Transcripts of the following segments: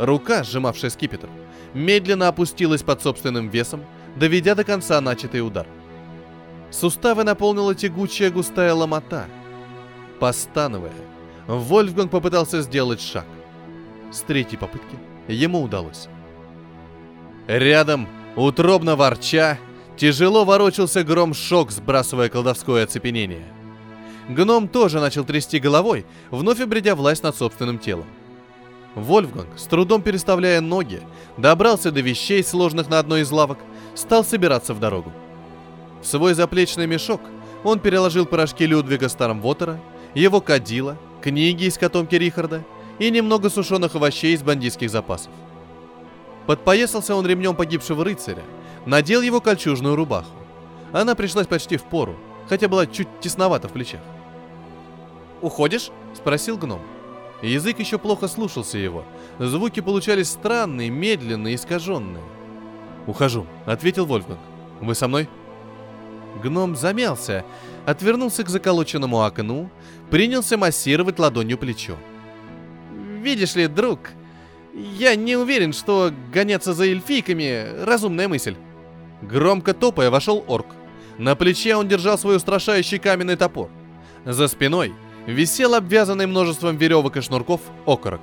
Рука, сжимавшая скипетр, медленно опустилась под собственным весом, доведя до конца начатый удар. Суставы наполнила тягучая густая ломота. Постановая, Вольфганг попытался сделать шаг. С третьей попытки ему удалось. Рядом, утробно ворча, тяжело ворочался гром-шок, сбрасывая колдовское оцепенение. Гном тоже начал трясти головой, вновь обретя власть над собственным телом. Вольфганг, с трудом переставляя ноги, добрался до вещей, сложных на одной из лавок, стал собираться в дорогу. В свой заплечный мешок он переложил порошки Людвига Стармвотера, его кадила, книги из котомки Рихарда и немного сушеных овощей из бандитских запасов. Подпоясался он ремнем погибшего рыцаря, надел его кольчужную рубаху. Она пришлась почти в пору, хотя была чуть тесновата в плечах. «Уходишь?» — спросил гном. Язык еще плохо слушался его. Звуки получались странные, медленные, искаженные. «Ухожу», — ответил Вольфганг. «Вы со мной?» Гном замялся, отвернулся к заколоченному окну, принялся массировать ладонью плечо. «Видишь ли, друг, я не уверен, что гоняться за эльфийками — разумная мысль». Громко топая вошел орк. На плече он держал свой устрашающий каменный топор. За спиной висел обвязанный множеством веревок и шнурков окорок.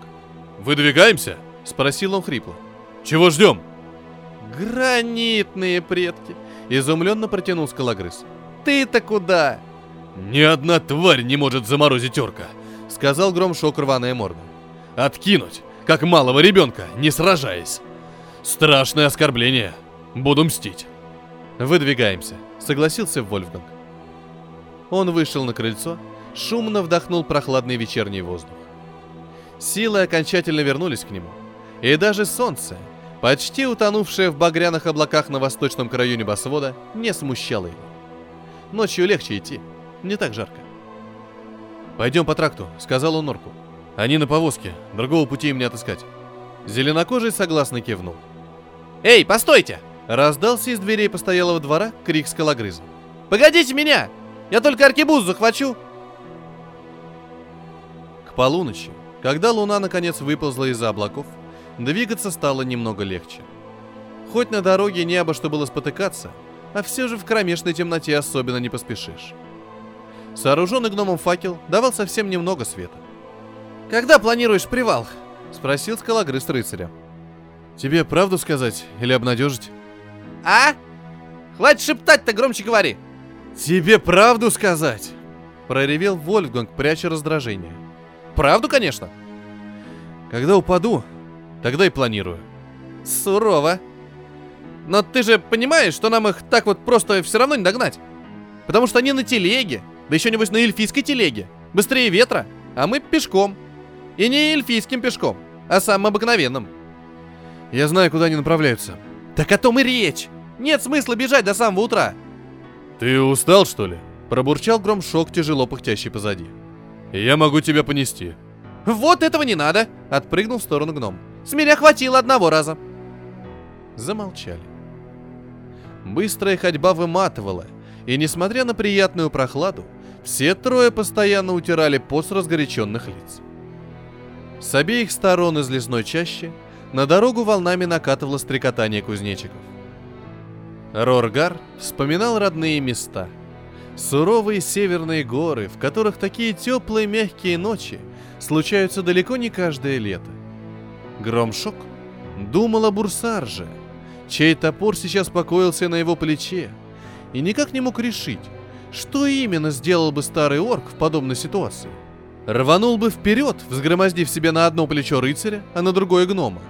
«Выдвигаемся?» — спросил он хрипло. «Чего ждем?» «Гранитные предки!» — изумленно протянул скалогрыз. «Ты-то куда?» «Ни одна тварь не может заморозить орка», — сказал громшок рваная морда. «Откинуть, как малого ребенка, не сражаясь. Страшное оскорбление. Буду мстить». «Выдвигаемся», — согласился Вольфганг. Он вышел на крыльцо, шумно вдохнул прохладный вечерний воздух. Силы окончательно вернулись к нему, и даже солнце, почти утонувшее в багряных облаках на восточном краю небосвода, не смущало его. Ночью легче идти, не так жарко. «Пойдем по тракту», — сказал он Норку. «Они на повозке, другого пути им не отыскать». Зеленокожий согласно кивнул. «Эй, постойте!» — раздался из дверей постоялого двора крик скалогрыза. «Погодите меня! Я только аркебуз захвачу!» Полуночи, когда луна наконец выползла из-за облаков, двигаться стало немного легче. Хоть на дороге не обо что было спотыкаться, а все же в кромешной темноте особенно не поспешишь. Сооруженный гномом факел давал совсем немного света. «Когда планируешь привал?» — спросил скалогрыз рыцаря. «Тебе правду сказать или обнадежить?» «А? Хватит шептать-то, громче говори!» «Тебе правду сказать!» — проревел Вольфганг, пряча раздражение. «Правду, конечно!» «Когда упаду, тогда и планирую». «Сурово!» «Но ты же понимаешь, что нам их так вот просто все равно не догнать? Потому что они на телеге, да еще небось на эльфийской телеге. Быстрее ветра, а мы пешком. И не эльфийским пешком, а самым обыкновенным. Я знаю, куда они направляются. Так о том и речь. Нет смысла бежать до самого утра. «Ты устал, что ли?» Пробурчал громшок, тяжело пыхтящий позади. «Я могу тебя понести». «Вот этого не надо!» Отпрыгнул в сторону гном. «С меня хватило одного раза!» Замолчали. Быстрая ходьба выматывала, и несмотря на приятную прохладу, все трое постоянно утирали пот с разгоряченных лиц. С обеих сторон из лесной чащи на дорогу волнами накатывало стрекотание кузнечиков. Роргар вспоминал родные места. Суровые северные горы, в которых такие теплые мягкие ночи случаются далеко не каждое лето. Громшок думал о Бурсарже, чей топор сейчас покоился на его плече, и никак не мог решить, что именно сделал бы старый орк в подобной ситуации. Рванул бы вперед, взгромоздив себе на одно плечо рыцаря, а на другое гнома.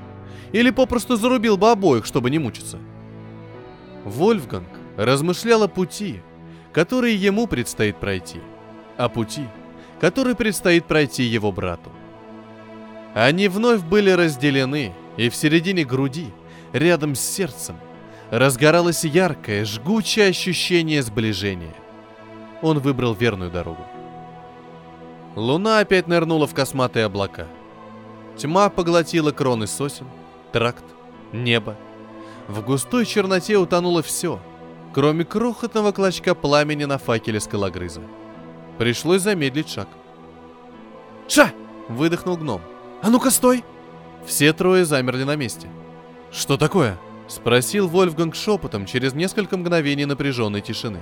Или попросту зарубил бы обоих, чтобы не мучиться. Вольфганг размышлял о пути, который ему предстоит пройти, о пути, который предстоит пройти его брату. Они вновь были разделены, и в середине груди, рядом с сердцем, разгоралось яркое, жгучее ощущение сближения. Он выбрал верную дорогу. Луна опять нырнула в косматые облака. Тьма поглотила кроны сосен, тракт, небо. В густой черноте утонуло все, кроме крохотного клочка пламени на факеле скалогрыза. Пришлось замедлить шаг. «Ша!» — выдохнул гном. «А ну-ка, стой!» Все трое замерли на месте. Что такое? Спросил Вольфганг шепотом через несколько мгновений напряженной тишины.